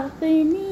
आपने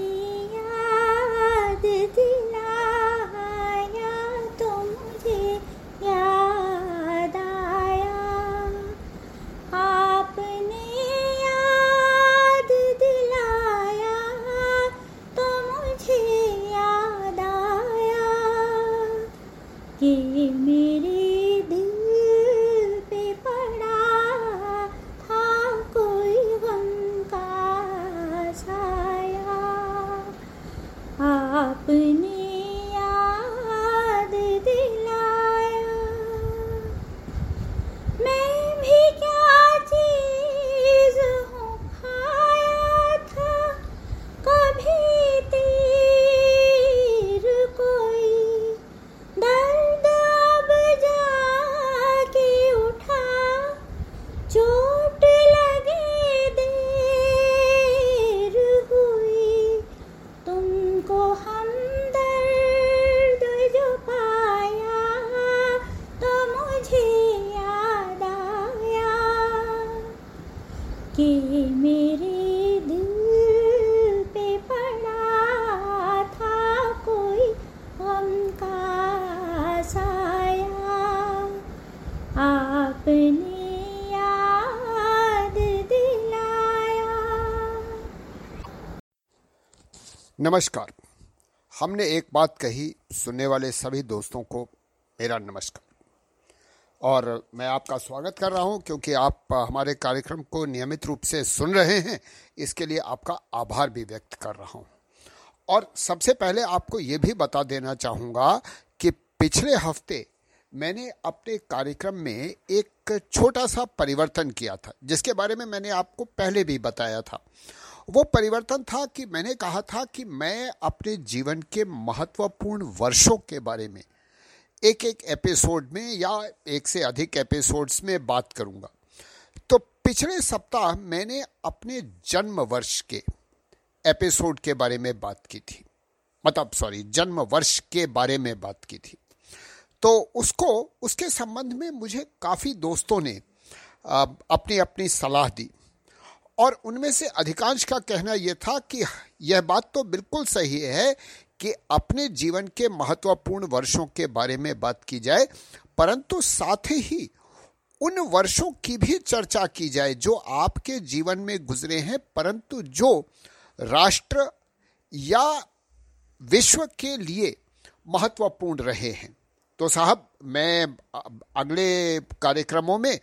नमस्कार। हमने एक बात कही सुनने वाले सभी दोस्तों को, मेरा नमस्कार। और मैं आपका स्वागत कर रहा हूँ, क्योंकि आप हमारे कार्यक्रम को नियमित रूप से सुन रहे हैं, इसके लिए आपका आभार भी व्यक्त कर रहा हूँ। और सबसे पहले आपको ये भी बता देना चाहूँगा कि पिछले हफ़्ते मैंने अपने कार्यक्रम में एक छोटा सा परिवर्तन किया था, जिसके बारे में मैंने आपको पहले भी बताया था। वो परिवर्तन था कि मैंने कहा था कि मैं अपने जीवन के महत्वपूर्ण वर्षों के बारे में एक एक एपिसोड में या एक से अधिक एपिसोड्स में बात करूँगा। तो पिछले सप्ताह मैंने अपने जन्म वर्ष के एपिसोड के बारे में बात की थी। मतलब सॉरी जन्म वर्ष के बारे में बात की थी। तो उसको, उसके संबंध में मुझे काफ़ी दोस्तों ने अपनी अपनी सलाह दी। और उनमें से अधिकांश का कहना यह था कि यह बात तो बिल्कुल सही है कि अपने जीवन के महत्वपूर्ण वर्षों के बारे में बात की जाए, परंतु साथ ही उन वर्षों की भी चर्चा की जाए जो आपके जीवन में गुजरे हैं, परंतु जो राष्ट्र या विश्व के लिए महत्वपूर्ण रहे हैं। तो साहब, मैं अगले कार्यक्रमों में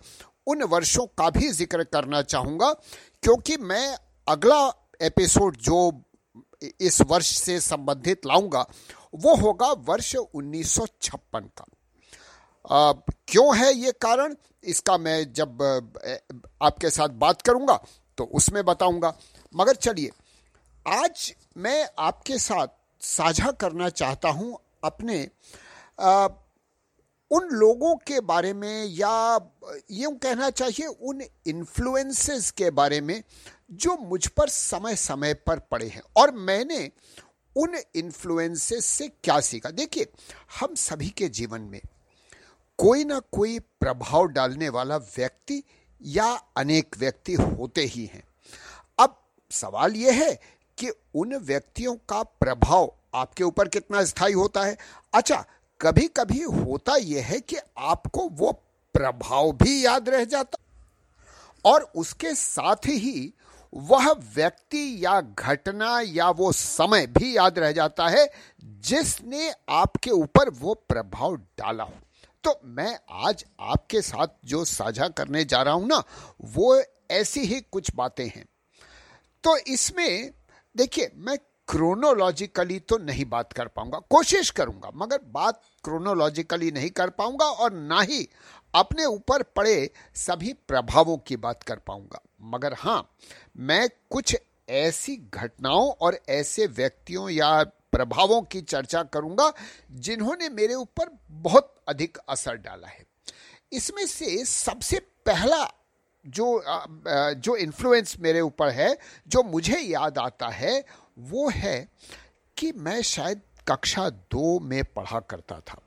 उन वर्षों का भी ज़िक्र करना चाहूँगा क्योंकि मैं अगला एपिसोड जो इस वर्ष से संबंधित लाऊँगा वो होगा वर्ष 1956 का। आ, क्यों है ये कारण? इसका मैं जब आपके साथ बात करूँगा तो उसमें बताऊँगा। मगर चलिए आज मैं आपके साथ साझा करना चाहता हूँ अपने आ, उन लोगों के बारे में या, यूँ कहना चाहिए उन इन्फ्लुएंसेस के बारे में जो मुझ पर समय समय पर पड़े हैं। और मैंने उन इन्फ्लुएंसेस से क्या सीखा? देखिए, हम सभी के जीवन में कोई ना कोई प्रभाव डालने वाला व्यक्ति या अनेक व्यक्ति होते ही हैं। अब सवाल यह है कि उन व्यक्तियों का प्रभाव आपके ऊपर कितना स्थायी होता है? अच्छा कभी कभी होता यह है कि आपको वो प्रभाव भी याद रह जाता और उसके साथ ही वह व्यक्ति या घटना या वो समय भी याद रह जाता है जिसने आपके ऊपर वो प्रभाव डाला हो। तो मैं आज आपके साथ जो साझा करने जा रहा हूँ ना, वो ऐसी ही कुछ बातें हैं। तो इसमें देखिए, मैं क्रोनोलॉजिकली तो नहीं बात कर पाऊँगा। कोशिश करूँगा, मगर बात क्रोनोलॉजिकली नहीं कर पाऊँगा और ना ही अपने ऊपर पड़े सभी प्रभावों की बात कर पाऊँगा। मगर हाँ मैं कुछ ऐसी घटनाओं और ऐसे व्यक्तियों या प्रभावों की चर्चा करूँगा जिन्होंने मेरे ऊपर बहुत अधिक असर डाला है। इसमें से सबसे पहला जो जो इन्फ्लुएंस मेरे ऊपर है, जो मुझे याद आता है वो है कि मैं शायद कक्षा दो में पढ़ा करता था।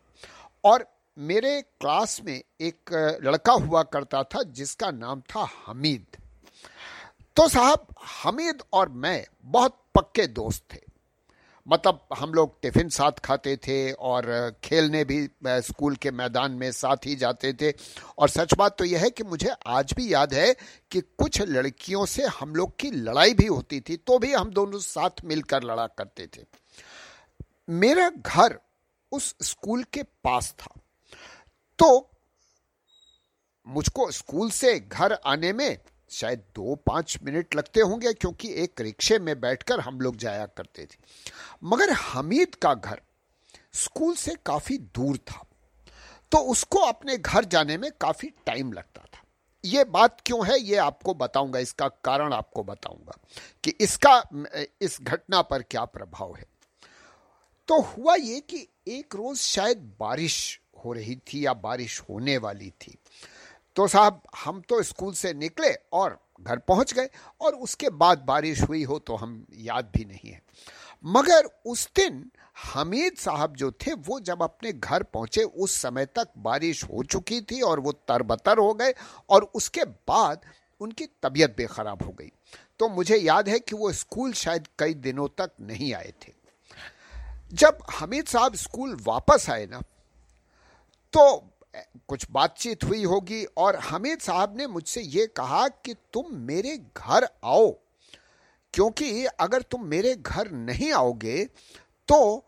और मेरे क्लास में एक लड़का हुआ करता था जिसका नाम था हमीद। तो साहब, हमीद और मैं बहुत पक्के दोस्त थे। मतलब हम लोग टिफ़िन साथ खाते थे और खेलने भी स्कूल के मैदान में साथ ही जाते थे। और सच बात तो यह है कि मुझे आज भी याद है कि कुछ लड़कियों से हम लोग की लड़ाई भी होती थी तो भी हम दोनों साथ मिलकर लड़ा करते थे। मेरा घर उस स्कूल के पास था। तो मुझको स्कूल से घर आने में शायद दो पाँच मिनट लगते होंगे क्योंकि एक रिक्शे में बैठकर हम लोग जाया करते थे। मगर हमीद का घर स्कूल से काफ़ी दूर था तो उसको अपने घर जाने में काफ़ी टाइम लगता था। ये बात क्यों है, ये आपको बताऊँगा, इसका कारण आपको बताऊँगा कि इसका, इस घटना पर क्या प्रभाव है। तो हुआ ये कि एक रोज शायद बारिश हो रही थी या बारिश होने वाली थी। तो साहब, हम तो स्कूल से निकले और घर पहुँच गए और उसके बाद बारिश हुई हो तो हम याद भी नहीं है। मगर उस दिन हमीद साहब जो थे, वो जब अपने घर पहुँचे, उस समय तक बारिश हो चुकी थी और वो तरबतर हो गए और उसके बाद उनकी तबीयत भी खराब हो गई। तो मुझे याद है कि वो स्कूल शायद कई दिनों तक नहीं आए थे। जब हमीद साहब स्कूल वापस आए ना तो कुछ बातचीत हुई होगी और हमीद साहब ने मुझसे ये कहा कि तुम मेरे घर आओ, क्योंकि अगर तुम मेरे घर नहीं आओगे तो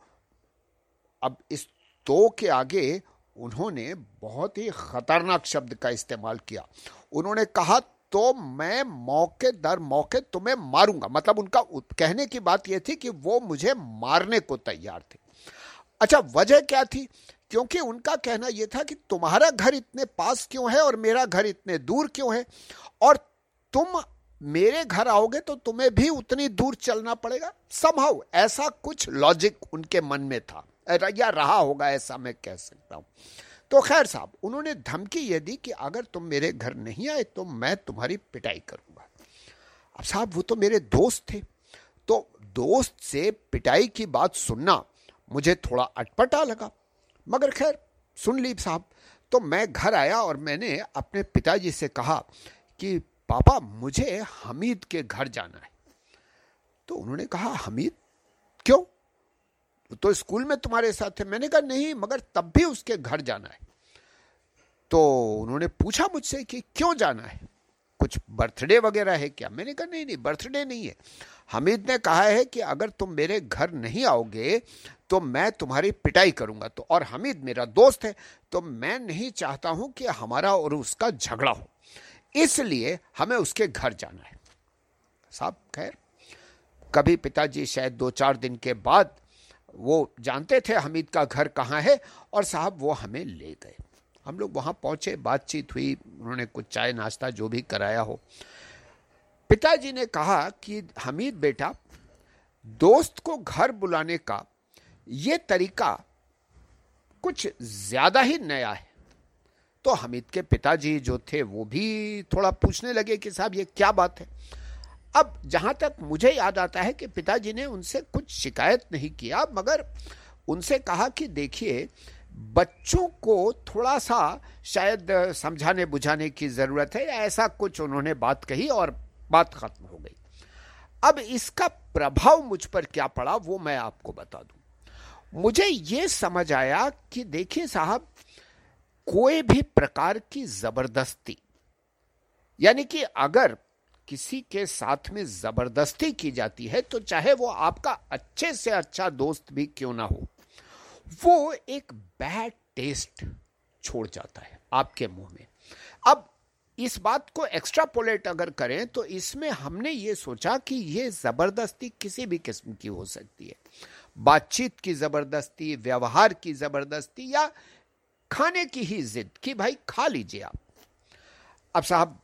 अब इस तो के आगे उन्होंने बहुत ही खतरनाक शब्द का इस्तेमाल किया। उन्होंने कहा तो मैं मौके दर मौके तुम्हें मारूँगा। मतलब उनका कहने की बात यह थी कि वो मुझे मारने को तैयार थे। अच्छा वजह क्या थी? क्योंकि उनका कहना यह था कि तुम्हारा घर इतने पास क्यों है और मेरा घर इतने दूर क्यों है? और तुम मेरे घर आओगे तो तुम्हें भी उतनी दूर चलना पड़ेगा। संभव ऐसा कुछ लॉजिक उनके मन में था। या रहा होगा, ऐसा मैं कह सकता हूँ। तो खैर साहब, उन्होंने धमकी यह दी कि अगर तुम मेरे घर नहीं आए तो मैं तुम्हारी पिटाई करूँगा। अब साहब, वो तो मेरे दोस्त थे। तो दोस्त से पिटाई की बात सुनना मुझे थोड़ा अटपटा लगा। मगर खैर, सुन ली साहब। तो मैं घर आया और मैंने अपने पिताजी से कहा कि, पापा, मुझे हमीद के घर जाना है। तो उन्होंने कहा, हमीद? क्यों? तो स्कूल में तुम्हारे साथ थे। मैंने कहा, नहीं, मगर तब भी उसके घर जाना है। तो उन्होंने पूछा मुझसे कि, क्यों जाना है? कुछ बर्थडे वगैरह है क्या? मैंने कहा, नहीं नहीं, बर्थडे नहीं है। हमीद ने कहा है कि अगर तुम मेरे घर नहीं आओगे तो मैं तुम्हारी पिटाई करूँगा। तो और हमीद मेरा दोस्त है तो मैं नहीं चाहता हूँ कि हमारा और उसका झगड़ा हो। इसलिए हमें उसके घर जाना है। साहब, खैर, कभी पिताजी शायद दो चार दिन के बाद वो जानते थे हमीद का घर कहाँ है, और साहब वो हमें ले गए। हम लोग वहाँ पहुँचे, बातचीत हुई, उन्होंने कुछ चाय नाश्ता जो भी कराया हो। पिताजी ने कहा कि हमीद बेटा, दोस्त को घर बुलाने का ये तरीका कुछ ज़्यादा ही नया है। तो हमीद के पिताजी जो थे, वो भी थोड़ा पूछने लगे कि साहब, ये क्या बात है? अब जहाँ तक मुझे याद आता है कि पिताजी ने उनसे कुछ शिकायत नहीं किया, मगर उनसे कहा कि देखिए, बच्चों को थोड़ा सा शायद समझाने बुझाने की ज़रूरत है, ऐसा कुछ उन्होंने बात कही और बात खत्म हो गई। अब इसका प्रभाव मुझ पर क्या पड़ा, वो मैं आपको बता दूँ। मुझे ये समझ आया कि देखिए साहब, कोई भी प्रकार की ज़बरदस्ती, यानी कि अगर किसी के साथ में ज़बरदस्ती की जाती है तो चाहे वो आपका अच्छे से अच्छा दोस्त भी क्यों ना हो, वो एक बैड टेस्ट छोड़ जाता है आपके मुँह में। अब इस बात को एक्स्ट्रापोलेट अगर करें तो इसमें हमने ये सोचा कि ये ज़बरदस्ती किसी भी किस्म की हो सकती है। बातचीत की ज़बरदस्ती, व्यवहार की ज़बरदस्ती या खाने की ही जिद कि भाई खा लीजिए आप। अब साहब,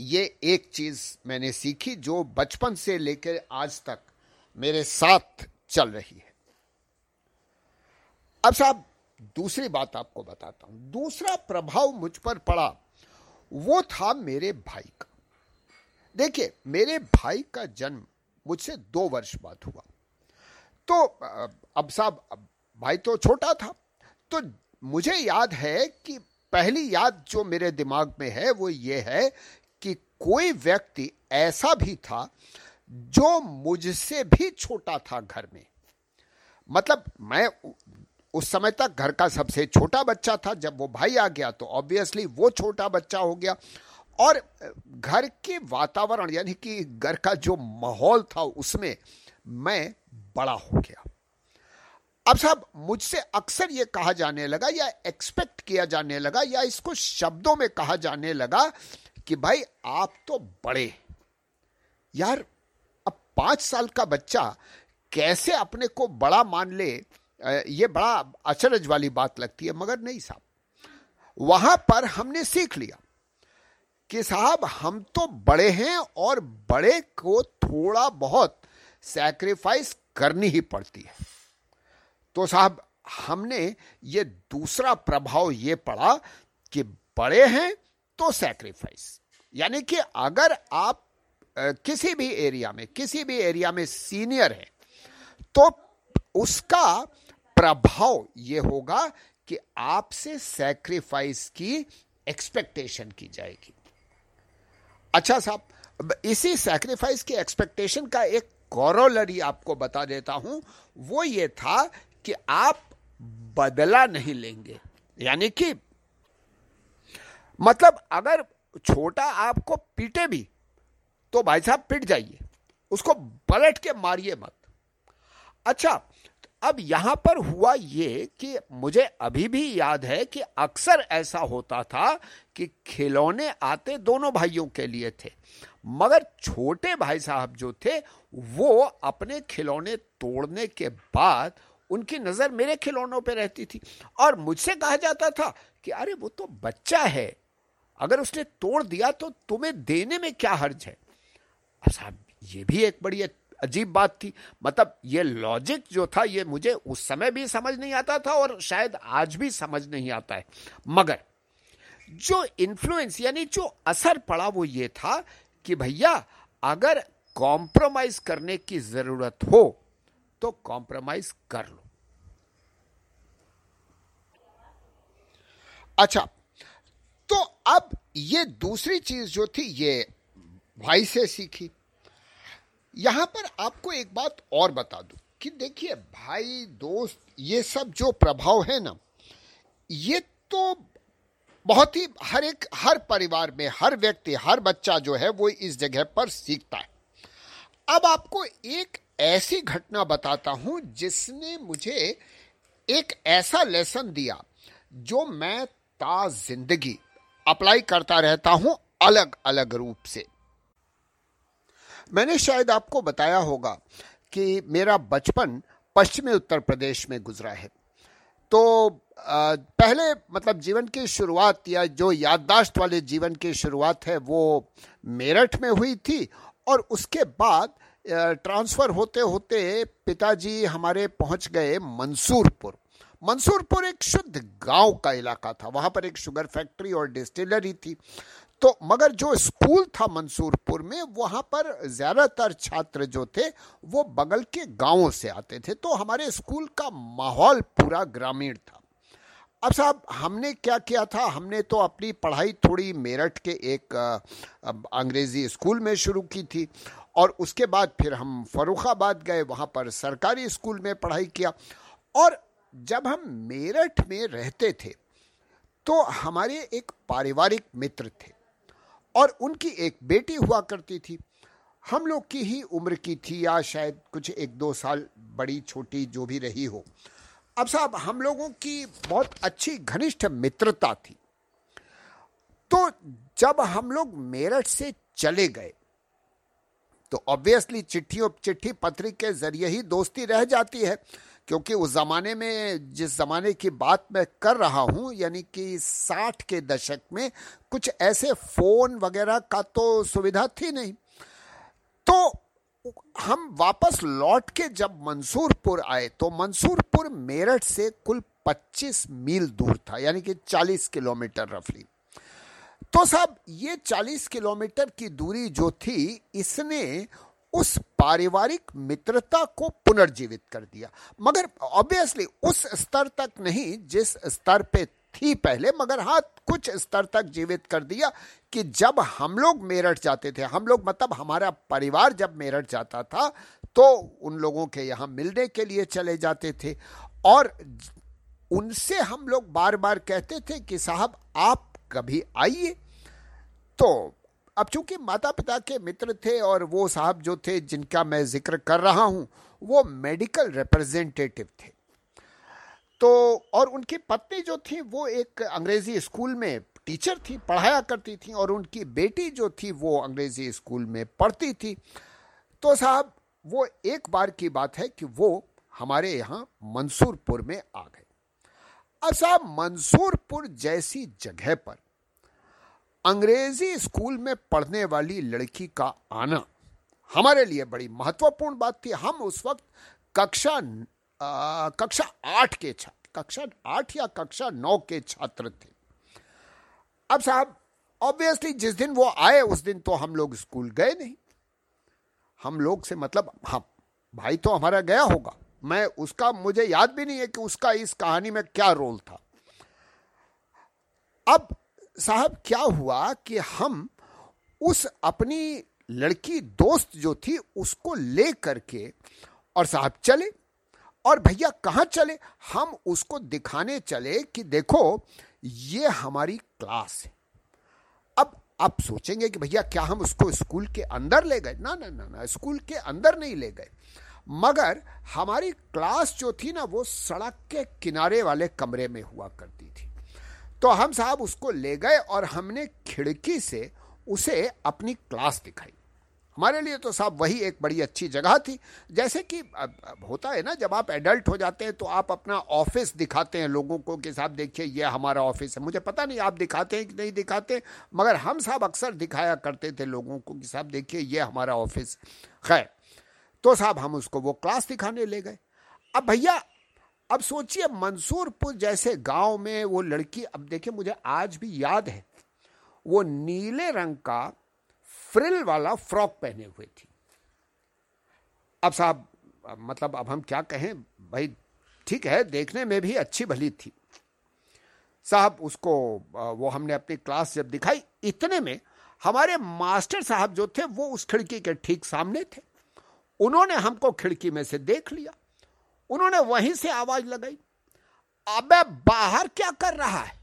ये एक चीज़ मैंने सीखी जो बचपन से लेकर आज तक मेरे साथ चल रही है। अब साहब, दूसरी बात आपको बताता हूँ। दूसरा प्रभाव मुझ पर पड़ा वो था मेरे भाई का। देखिए, मेरे भाई का जन्म मुझसे दो वर्ष बाद हुआ। तो अब साहब भाई तो छोटा था। तो मुझे याद है कि पहली याद जो मेरे दिमाग में है, वो ये है कि कोई व्यक्ति ऐसा भी था जो मुझसे भी छोटा था घर में। मतलब मैं उस समय तक घर का सबसे छोटा बच्चा था। जब वो भाई आ गया तो ऑब्वियसली वो छोटा बच्चा हो गया। और घर के वातावरण यानी कि घर का जो माहौल था उसमें मैं बड़ा हो गया। अब साहब, मुझसे अक्सर ये कहा जाने लगा या एक्सपेक्ट किया जाने लगा या इसको शब्दों में कहा जाने लगा कि भाई आप तो बड़े। यार, अब पाँच साल का बच्चा कैसे अपने को बड़ा मान ले? ये बड़ा अचरज वाली बात लगती है, मगर नहीं साहब। वहाँ पर हमने सीख लिया कि साहब, हम तो बड़े हैं और बड़े को थोड़ा बहुत सैक्रिफाइस करनी ही पड़ती है। तो साहब, हमने ये दूसरा प्रभाव ये पड़ा कि बड़े हैं तो सैक्रिफाइस यानी कि अगर आप किसी भी एरिया में, किसी भी एरिया में सीनियर है तो उसका प्रभाव ये होगा कि आपसे सैक्रिफाइस की एक्सपेक्टेशन की जाएगी। अच्छा साहब, इसी सैक्रिफाइस की एक्सपेक्टेशन का एक कॉरोलरी आपको बता देता हूँ, वो ये था कि आप बदला नहीं लेंगे। यानी कि मतलब अगर छोटा आपको पीटे भी तो भाई साहब पिट जाइए, उसको पलट के मारिए मत। अच्छा अब यहाँ पर हुआ ये कि मुझे अभी भी याद है कि अक्सर ऐसा होता था कि खिलौने आते दोनों भाइयों के लिए थे, मगर छोटे भाई साहब जो थे, वो अपने खिलौने तोड़ने के बाद उनकी नज़र मेरे खिलौनों पे रहती थी। और मुझसे कहा जाता था कि, अरे, वो तो बच्चा है, अगर उसने तोड़ दिया तो तुम्हें देने में क्या हर्ज है? साहब, ये भी एक बड़ी अजीब बात थी। मतलब ये लॉजिक जो था, ये मुझे उस समय भी समझ नहीं आता था और शायद आज भी समझ नहीं आता है। मगर जो इन्फ्लुएंस यानी जो असर पड़ा वो ये था कि भैया, अगर कॉम्प्रोमाइज करने की ज़रूरत हो तो कॉम्प्रोमाइज कर लो। अच्छा तो अब ये दूसरी चीज़ जो थी, ये भाई से सीखी। यहाँ पर आपको एक बात और बता दूँ कि देखिए भाई, दोस्त, ये सब जो प्रभाव है ना, ये तो बहुत ही हर एक, हर परिवार में, हर व्यक्ति, हर बच्चा जो है वो इस जगह पर सीखता है। अब आपको एक ऐसी घटना बताता हूँ जिसने मुझे एक ऐसा लेसन दिया जो मैं ता ज़िंदगी अप्लाई करता रहता हूँ अलग अलग रूप से। मैंने शायद आपको बताया होगा कि मेरा बचपन पश्चिमी उत्तर प्रदेश में गुजरा है। तो पहले मतलब जीवन की शुरुआत या जो याददाश्त वाले जीवन की शुरुआत है, वो मेरठ में हुई थी और उसके बाद ट्रांसफ़र होते होते पिताजी हमारे पहुँच गए मंसूरपुर। मंसूरपुर एक शुद्ध गाँव का इलाका था। वहाँ पर एक शुगर फैक्ट्री और डिस्टिलरी थी। तो मगर जो स्कूल था मंसूरपुर में, वहाँ पर ज़्यादातर छात्र जो थे, वो बगल के गाँवों से आते थे। तो हमारे स्कूल का माहौल पूरा ग्रामीण था। अब साहब, हमने क्या किया था? हमने तो अपनी पढ़ाई थोड़ी मेरठ के एक अंग्रेज़ी स्कूल में शुरू की थी। और उसके बाद फिर हम फरुखाबाद गए, वहाँ पर सरकारी स्कूल में पढ़ाई किया। और जब हम मेरठ में रहते थे तो हमारे एक पारिवारिक मित्र थे। और उनकी एक बेटी हुआ करती थी। हम लोग की ही उम्र की थी या शायद कुछ एक दो साल बड़ी, छोटी जो भी रही हो। अब साहब, हम लोगों की बहुत अच्छी घनिष्ठ मित्रता थी। तो जब हम लोग मेरठ से चले गए तो ऑब्वियसली चिट्ठियों चिट्ठी पत्री के ज़रिए ही दोस्ती रह जाती है। क्योंकि उस ज़माने में, जिस ज़माने की बात मैं कर रहा हूँ, यानी कि साठ के दशक में कुछ ऐसे फ़ोन वगैरह का तो सुविधा थी नहीं। तो हम वापस लौट के जब मंसूरपुर आए तो मंसूरपुर मेरठ से कुल 25 मील दूर था, यानी कि 40 किलोमीटर रफली। तो साहब, ये 40 किलोमीटर की दूरी जो थी, इसने उस पारिवारिक मित्रता को पुनर्जीवित कर दिया। मगर ऑब्वियसली उस स्तर तक नहीं, जिस स्तर पे थी पहले, मगर हाँ कुछ स्तर तक जीवित कर दिया कि जब हम लोग मेरठ जाते थे, हम लोग मतलब हमारा परिवार जब मेरठ जाता था तो उन लोगों के यहाँ मिलने के लिए चले जाते थे। और उनसे हम लोग बार बार कहते थे कि साहब, आप कभी आइए। तो अब चूँकि माता पिता के मित्र थे और वो साहब जो थे, जिनका मैं ज़िक्र कर रहा हूँ, वो मेडिकल रिप्रेजेंटेटिव थे। तो और उनकी पत्नी जो थी, वो एक अंग्रेज़ी स्कूल में टीचर थी, पढ़ाया करती थी और उनकी बेटी जो थी, वो अंग्रेज़ी स्कूल में पढ़ती थी। तो साहब, वो एक बार की बात है कि वो हमारे यहाँ मंसूरपुर में आ गए। अब साहब, मंसूरपुर जैसी जगह पर अंग्रेज़ी स्कूल में पढ़ने वाली लड़की का आना। हमारे लिए बड़ी महत्वपूर्ण बात थी। हम उस वक्त कक्षा आ, कक्षा आठ के छात्र कक्षा आठ या कक्षा नौ के छात्र थे। अब साहब ऑब्वियसली जिस दिन वो आए उस दिन तो हम लोग स्कूल गए नहीं। हम लोग से मतलब हाँ भाई तो हमारा गया होगा। मैं उसका मुझे याद भी नहीं है कि उसका इस कहानी में क्या रोल था। अब साहब, क्या हुआ कि हम उस अपनी लड़की दोस्त जो थी, उसको ले करके और साहब चले। और भैया, कहाँ चले? हम उसको दिखाने चले कि देखो, ये हमारी क्लास है। अब आप सोचेंगे कि भैया, क्या हम उसको स्कूल के अंदर ले गए? ना ना ना ना, स्कूल के अंदर नहीं ले गए। मगर हमारी क्लास जो थी ना, वो सड़क के किनारे वाले कमरे में हुआ करती थी। तो हम साहब उसको ले गए और हमने खिड़की से उसे अपनी क्लास दिखाई। हमारे लिए तो साहब वही एक बड़ी अच्छी जगह थी। जैसे कि होता है ना, जब आप एडल्ट हो जाते हैं तो आप अपना ऑफ़िस दिखाते हैं लोगों को कि साहब देखिए, ये हमारा ऑफ़िस है। मुझे पता नहीं आप दिखाते हैं कि नहीं दिखाते, मगर हम साहब अक्सर दिखाया करते थे लोगों को कि साहब देखिए, ये हमारा ऑफ़िस खैर तो साहब हम उसको वो क्लास दिखाने ले गए। अब भैया अब सोचिए, मंसूरपुर जैसे गाँव में वो लड़की, अब देखिए मुझे आज भी याद है, वो नीले रंग का फ्रिल वाला फ्रॉक पहने हुए थी। अब साहब मतलब अब हम क्या कहें, भाई ठीक है, देखने में भी अच्छी भली थी। साहब उसको वो हमने अपनी क्लास जब दिखाई, इतने में हमारे मास्टर साहब जो थे, वो उस खिड़की के ठीक सामने थे। उन्होंने हमको खिड़की में से देख लिया। उन्होंने वहीं से आवाज़ लगाई, अबे बाहर क्या कर रहा है?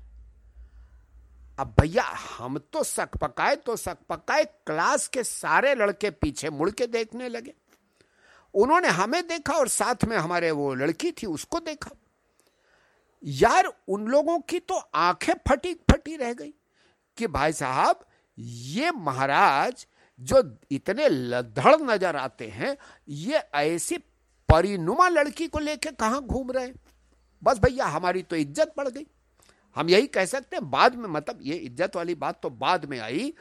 अब भैया, हम तो सक पकाए तो सक पकाए, क्लास के सारे लड़के पीछे मुड़ के देखने लगे। उन्होंने हमें देखा और साथ में हमारे वो लड़की थी, उसको देखा। यार, उन लोगों की तो आँखें फटी फटी रह गई कि भाई साहब, ये महाराज जो इतने लधड़ नज़र आते हैं, ये ऐसी परिनुमा लड़की को लेके कहाँ घूम रहे बस भैया, हमारी तो इज़्ज़त बढ़ गई। हम यही कह सकते हैं, बाद में मतलब ये इज़्ज़त वाली बात तो बाद में आई,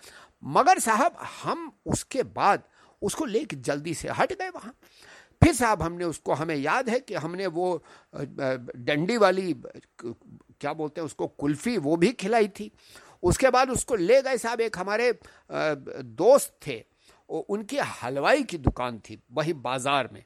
मगर साहब, हम उसके बाद उसको लेके जल्दी से हट गए वहाँ। फिर साहब, हमने उसको, हमें याद है कि हमने वो डंडी वाली क्या बोलते हैं उसको, कुल्फी वो भी खिलाई थी। उसके बाद उसको ले गए साहब, एक हमारे दोस्त थे उनकी हलवाई की दुकान थी, वही बाज़ार में।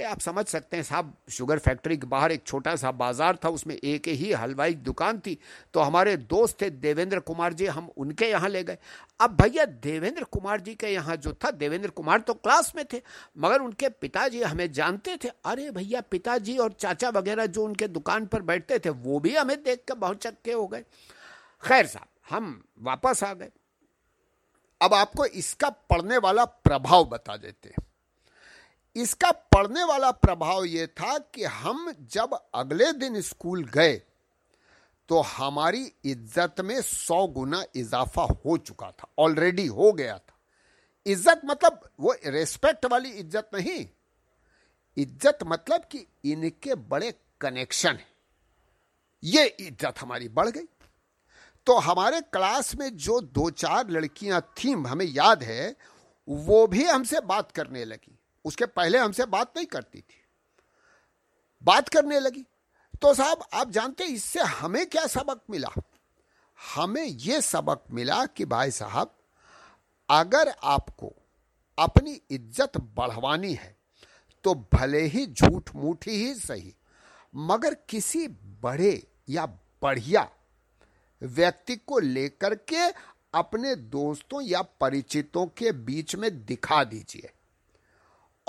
अरे आप समझ सकते हैं, साहब, शुगर फैक्ट्री के बाहर एक छोटा सा बाज़ार था, उसमें एक ही हलवाई दुकान थी। तो हमारे दोस्त थे देवेंद्र कुमार जी, हम उनके यहाँ ले गए। अब भैया, देवेंद्र कुमार जी के यहाँ जो था, देवेंद्र कुमार तो क्लास में थे, मगर उनके पिताजी हमें जानते थे। अरे भैया, पिताजी और चाचा वगैरह जो उनके दुकान पर बैठते थे, वो भी हमें देख कर बहुत चक्के हो गए। खैर साहब, हम वापस आ गए। अब आपको इसका पढ़ने वाला प्रभाव बता देते हैं। इसका पढ़ने वाला प्रभाव यह था कि हम जब अगले दिन स्कूल गए तो हमारी इज़्ज़त में सौ गुना इजाफा हो चुका था ऑलरेडी हो गया था। इज़्ज़त मतलब वो रेस्पेक्ट वाली इज़्ज़त नहीं। इज़्ज़त मतलब कि इनके बड़े कनेक्शन है। ये इज़्ज़त हमारी बढ़ गई। तो हमारे क्लास में जो दो चार लड़कियाँ थीं, हमें याद है, वो भी हमसे बात करने लगी। उसके पहले हमसे बात नहीं करती थी। बात करने लगी। तो साहब, आप जानते इससे हमें क्या सबक मिला? हमें यह सबक मिला कि भाई साहब, अगर आपको अपनी इज़्ज़त बढ़वानी है तो भले ही झूठ मूठी ही सही, मगर किसी बड़े या बढ़िया व्यक्ति को लेकर के अपने दोस्तों या परिचितों के बीच में दिखा दीजिए।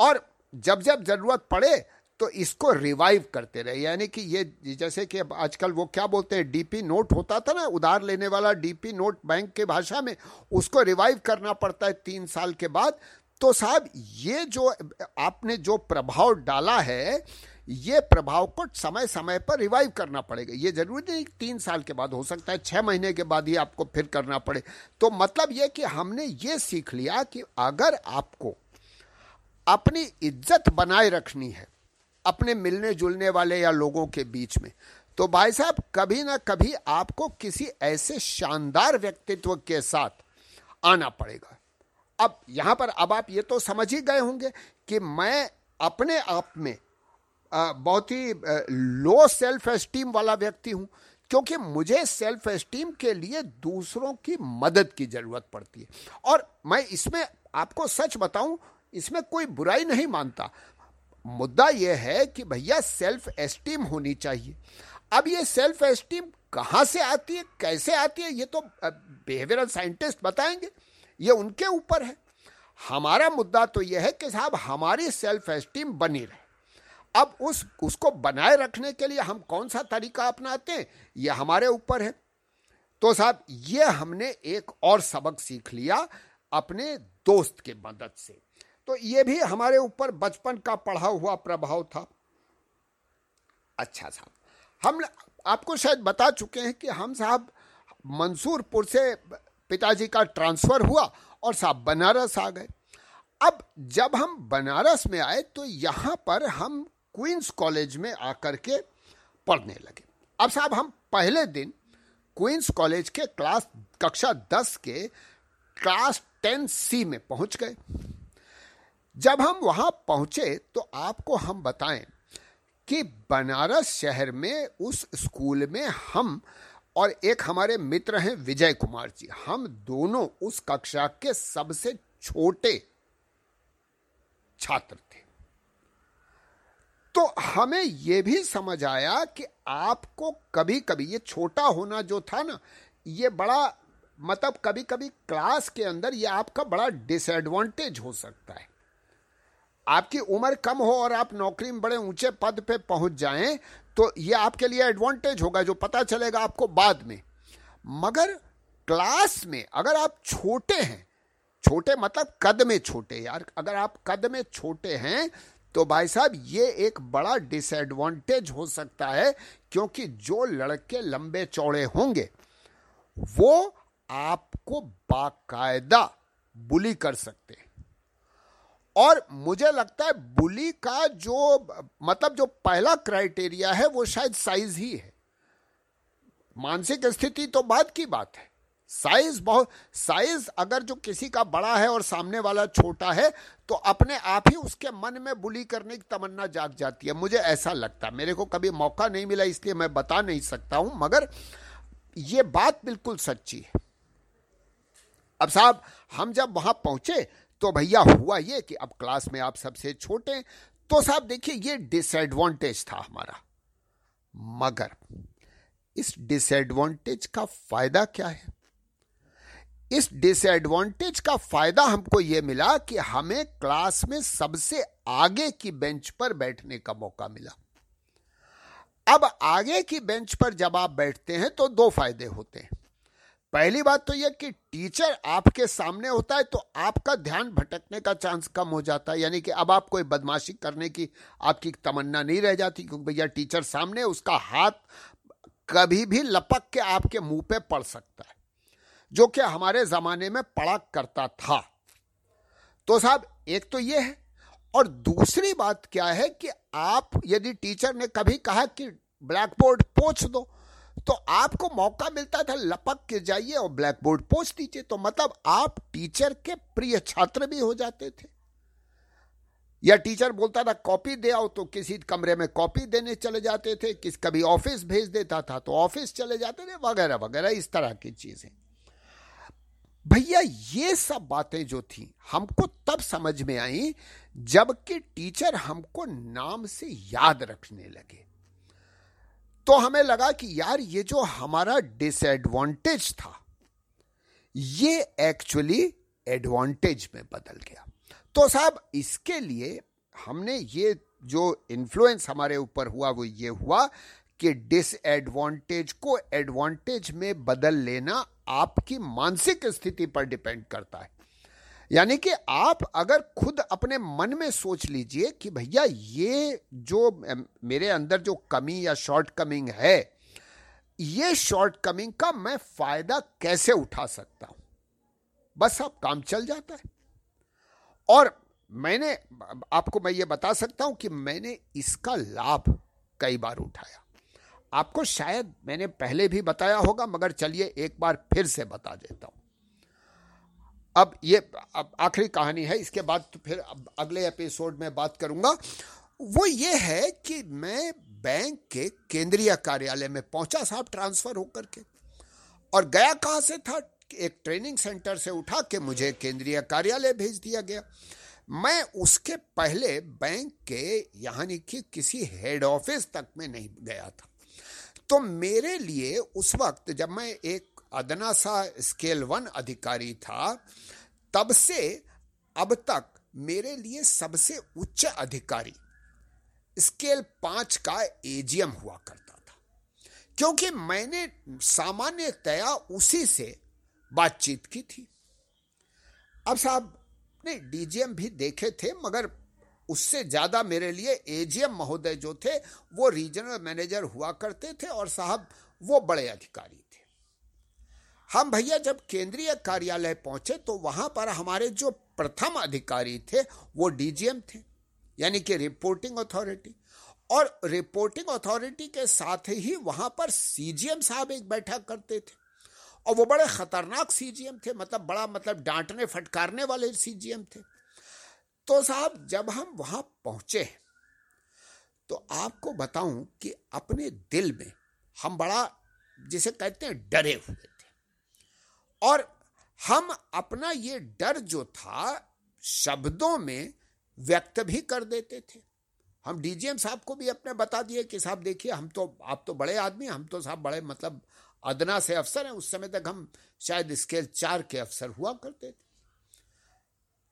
और जब जब ज़रूरत पड़े तो इसको रिवाइव करते रहे। यानी कि ये जैसे कि आजकल वो क्या बोलते हैं डीपी नोट होता था ना, उधार लेने वाला डीपी नोट बैंक के भाषा में, उसको रिवाइव करना पड़ता है तीन साल के बाद। तो साहब, ये जो आपने जो प्रभाव डाला है, ये प्रभाव को समय समय पर रिवाइव करना पड़ेगा। ये ज़रूरी नहीं तीन साल के बाद, हो सकता है छह महीने के बाद ही आपको फिर करना पड़े। तो मतलब ये कि हमने ये सीख लिया कि अगर आपको अपनी इज़्ज़त बनाए रखनी है, अपने मिलने जुलने वाले या लोगों के बीच में। तो भाई साहब, कभी ना कभी आपको किसी ऐसे शानदार व्यक्तित्व के साथ आना पड़ेगा। अब यहाँ पर अब आप ये तो समझ ही गए होंगे कि मैं अपने आप में बहुत ही लो सेल्फ एस्टीम वाला व्यक्ति हूँ, क्योंकि मुझे सेल्फ एस्टीम के लिए दूसरों की मदद की ज़रूरत पड़ती है। और मैं इसमें आपको सच बताऊँ इसमें कोई बुराई नहीं मानता। मुद्दा यह है कि भैया सेल्फ एस्टीम होनी चाहिए। अब ये सेल्फ एस्टीम कहाँ से आती है, कैसे आती है, ये तो बिहेवियरल साइंटिस्ट बताएँगे। ये उनके ऊपर है। हमारा मुद्दा तो यह है कि साहब, हमारी सेल्फ एस्टीम बनी रहे। अब उस, उसको बनाए रखने के लिए हम कौन सा तरीका अपनाते हैं ये हमारे ऊपर है। तो साहब, ये हमने एक और सबक सीख लिया अपने दोस्त के मदद से। तो ये भी हमारे ऊपर बचपन का पढ़ा हुआ प्रभाव था। अच्छा साहब, हम आपको शायद बता चुके हैं कि हम साहब मंसूरपुर से पिताजी का ट्रांसफ़र हुआ और साहब बनारस आ गए। अब जब हम बनारस में आए तो यहाँ पर हम क्वींस कॉलेज में आकर के पढ़ने लगे। अब साहब हम पहले दिन क्वींस कॉलेज के क्लास कक्षा दस के क्लास टेन सी में पहुँच गए। जब हम वहाँ पहुँचे तो आपको हम बताएँ कि बनारस शहर में उस स्कूल में हम और एक हमारे मित्र हैं विजय कुमार जी। हम दोनों उस कक्षा के सबसे छोटे छात्र थे। तो हमें यह भी समझ आया कि आपको कभी कभी ये छोटा होना जो था ना, ये बड़ा मतलब कभी कभी क्लास के अंदर ये आपका बड़ा डिसएडवांटेज हो सकता है। आपकी उम्र कम हो और आप नौकरी में बड़े ऊँचे पद पे पहुँच जाएँ तो ये आपके लिए एडवांटेज होगा, जो पता चलेगा आपको बाद में। मगर क्लास में अगर आप छोटे हैं, छोटे मतलब कद में छोटे, यार, अगर आप कद में छोटे हैं तो भाई साहब, ये एक बड़ा डिसएडवांटेज हो सकता है, क्योंकि जो लड़के लंबे चौड़े होंगे, वो आपको बाकायदा बुली कर सकते हैं। और मुझे लगता है बुली का जो मतलब जो पहला क्राइटेरिया है, वो शायद साइज़ ही है। मानसिक स्थिति तो बात की बात है। साइज़ बहुत साइज़ अगर जो किसी का बड़ा है और सामने वाला छोटा है तो अपने आप ही उसके मन में बुली करने की तमन्ना जाग जाती है। मुझे ऐसा लगता है। मेरे को कभी मौका नहीं मिला, इसलिए मैं बता नहीं सकता हूँ, मगर यह बात बिल्कुल सच्ची है। अब साहब, हम जब वहाँ पहुँचे तो भैया हुआ ये कि अब क्लास में आप सबसे छोटे तो साहब देखिए, ये डिसएडवांटेज था हमारा। मगर इस डिसएडवांटेज का फ़ायदा क्या है? इस डिसएडवांटेज का फ़ायदा हमको यह मिला कि हमें क्लास में सबसे आगे की बेंच पर बैठने का मौका मिला। अब आगे की बेंच पर जब आप बैठते हैं तो दो फ़ायदे होते हैं। पहली बात तो यह कि टीचर आपके सामने होता है तो आपका ध्यान भटकने का चांस कम हो जाता है। यानी कि अब आप कोई बदमाशी करने की आपकी तमन्ना नहीं रह जाती, क्योंकि भैया टीचर सामने, उसका हाथ कभी भी लपक के आपके मुँह पे पड़ सकता है, जो कि हमारे जमाने में पड़ा करता था। तो साहब, एक तो यह है, और दूसरी बात क्या है कि आप, यदि टीचर ने कभी कहा कि ब्लैक बोर्ड पोछ दो तो आपको मौका मिलता था, लपक के जाइए और ब्लैक बोर्ड पोछ दीजिए। तो मतलब आप टीचर के प्रिय छात्र भी हो जाते थे। या टीचर बोलता था, कॉपी दे आओ। तो किसी कमरे में कॉपी देने चले जाते थे, किस कभी ऑफ़िस भेज देता था तो ऑफ़िस चले जाते थे, वगैरह वगैरह, इस तरह की चीज़ें। भैया, ये सब बातें जो थी, हमको तब समझ में आई जबकि टीचर हमको नाम से याद रखने लगे। तो हमें लगा कि यार, ये जो हमारा डिसएडवांटेज था, ये एक्चुअली एडवांटेज में बदल गया। तो साहब, इसके लिए हमने ये जो इन्फ्लुएंस हमारे ऊपर हुआ, वो ये हुआ कि डिसएडवांटेज को एडवांटेज में बदल लेना आपकी मानसिक स्थिति पर डिपेंड करता है। यानी कि आप अगर खुद अपने मन में सोच लीजिए कि भैया ये जो मेरे अंदर जो कमी या शॉर्ट कमिंग है, ये शॉर्ट कमिंग का मैं फ़ायदा कैसे उठा सकता हूँ? बस अब काम चल जाता है। और मैंने, आपको मैं ये बता सकता हूँ कि मैंने इसका लाभ कई बार उठाया। आपको शायद मैंने पहले भी बताया होगा, मगर चलिए एक बार फिर से बता देता हूँ। अब ये, अब आखिरी कहानी है, इसके बाद तो फिर अगले एपिसोड में बात करूँगा। वो ये है कि मैं बैंक के केंद्रीय कार्यालय में पहुँचा साहब ट्रांसफ़र होकर के और गया कहाँ से था? एक ट्रेनिंग सेंटर से उठा के मुझे केंद्रीय कार्यालय भेज दिया गया। मैं उसके पहले बैंक के, यानी कि किसी हेड ऑफ़िस तक में नहीं गया था। तो मेरे लिए उस वक्त जब मैं एक अदना सा स्केल वन अधिकारी था, तब से अब तक मेरे लिए सबसे उच्च अधिकारी स्केल पाँच का एजीएम हुआ करता था। क्योंकि मैंने सामान्यतया उसी से बातचीत की थी। अब साहब ने डीजीएम भी देखे थे, मगर उससे ज़्यादा मेरे लिए एजीएम महोदय जो थे, वो रीजनल मैनेजर हुआ करते थे और साहब, वो बड़े अधिकारी हम भैया, जब केंद्रीय कार्यालय पहुँचे तो वहाँ पर हमारे जो प्रथम अधिकारी थे, वो डीजीएम थे, यानी कि रिपोर्टिंग अथॉरिटी और रिपोर्टिंग अथॉरिटी के साथ ही वहाँ पर सीजीएम साहब एक बैठा करते थे। और वो बड़े खतरनाक सीजीएम थे मतलब बड़ा मतलब डांटने, फटकारने वाले सीजीएम थे। तो साहब, जब हम वहाँ पहुँचे तो आपको बताऊँ कि अपने दिल में हम बड़ा, जिसे कहते हैं, डरे हुए। और हम अपना ये डर जो था, शब्दों में व्यक्त भी कर देते थे। हम डीजीएम साहब को भी अपने बता दिए कि साहब देखिए, हम तो आप तो बड़े आदमी हम तो साहब बड़े मतलब अदना से अफसर हैं। उस समय तक हम शायद स्केल चार के अफसर हुआ करते थे।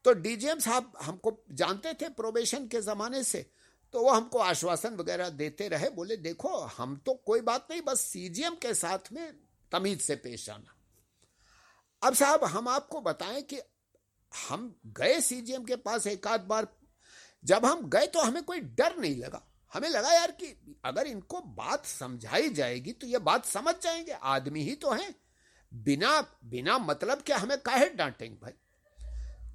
तो डीजीएम साहब हमको जानते थे प्रोबेशन के जमाने से तो वो हमको आश्वासन वगैरह देते रहे, बोले, देखो, हम तो कोई बात नहीं, बस सीजीएम के साथ में तमीज से पेश आना। अब साहब हम आपको बताएँ कि हम गए सीजीएम के पास एक आध बार। जब हम गए तो हमें कोई डर नहीं लगा। हमें लगा यार कि अगर इनको बात समझाई जाएगी तो ये बात समझ जाएँगे। आदमी ही तो हैं। बिना बिना मतलब के हमें काहे डांटेंगे भाई?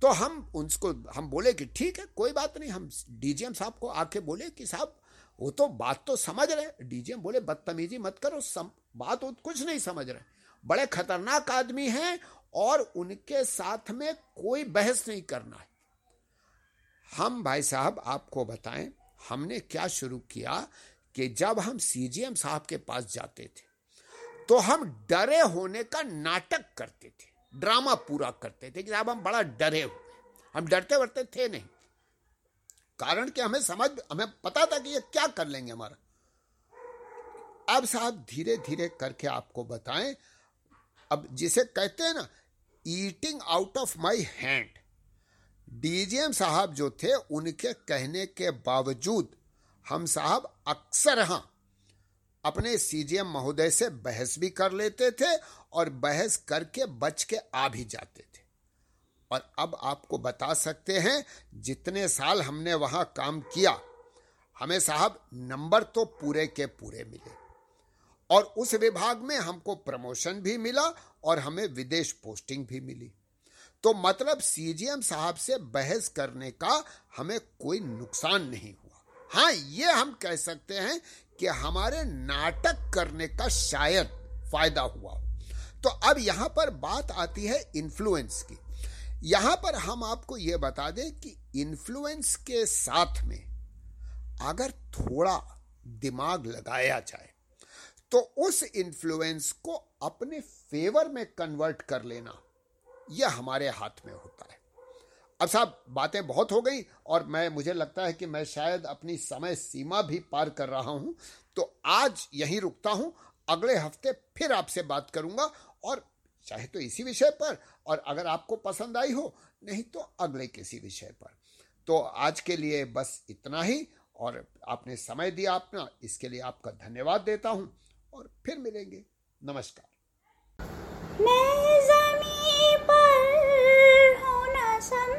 तो हम उनको हम बोले कि ठीक है कोई बात नहीं। हम डीजीएम साहब को आके बोले कि साहब वो तो बात तो समझ रहे डीजीएम बोले बदतमीजी मत करो सम, बात कुछ नहीं समझ रहे। बड़े खतरनाक आदमी हैं और उनके साथ में कोई बहस नहीं करना है। हम भाई साहब, आपको बताएँ, हमने क्या शुरू किया कि जब हम सीजीएम साहब के पास जाते थे तो हम डरे होने का नाटक करते थे, ड्रामा पूरा करते थे कि साहब हम बड़ा डरे हुए हम डरते वरते थे नहीं। कारण कि हमें समझ, हमें पता था कि ये क्या कर लेंगे हमारा। अब साहब धीरे धीरे करके आपको बताएँ अब जिसे कहते हैं ना eating out of my hand DGM साहब जो थे, उनके कहने के बावजूद हम साहब अक्सर हाँ अपने सीजीएम महोदय से बहस भी कर लेते थे और बहस करके बच के आ भी जाते थे। और अब आपको बता सकते हैं, जितने साल हमने वहाँ काम किया, हमें साहब नंबर तो पूरे के पूरे मिले। और उस विभाग में हमको प्रमोशन भी मिला और हमें विदेश पोस्टिंग भी मिली। तो मतलब सीजीएम साहब से बहस करने का हमें कोई नुकसान नहीं हुआ। हाँ ये हम कह सकते हैं कि हमारे नाटक करने का शायद फ़ायदा हुआ। तो अब यहाँ पर बात आती है इन्फ्लुएंस की। यहाँ पर हम आपको यह बता दें कि इन्फ्लुएंस के साथ में अगर थोड़ा दिमाग लगाया जाए तो उस इन्फ्लुएंस को अपने फेवर में कन्वर्ट कर लेना। यह हमारे हाथ में होता है। अब साहब, बातें बहुत हो गई और मैं, मुझे लगता है कि मैं शायद अपनी समय सीमा भी पार कर रहा हूँ। तो आज यहीं रुकता हूँ, अगले हफ़्ते फिर आपसे बात करूँगा और चाहे तो इसी विषय पर, और अगर आपको पसंद आई हो, नहीं तो अगले किसी विषय पर। तो आज के लिए बस इतना ही, और आपने समय दिया अपना, इसके लिए आपका धन्यवाद देता हूँ। और फिर मिलेंगे। नमस्कार। मैं जमी पर हूँ ना सम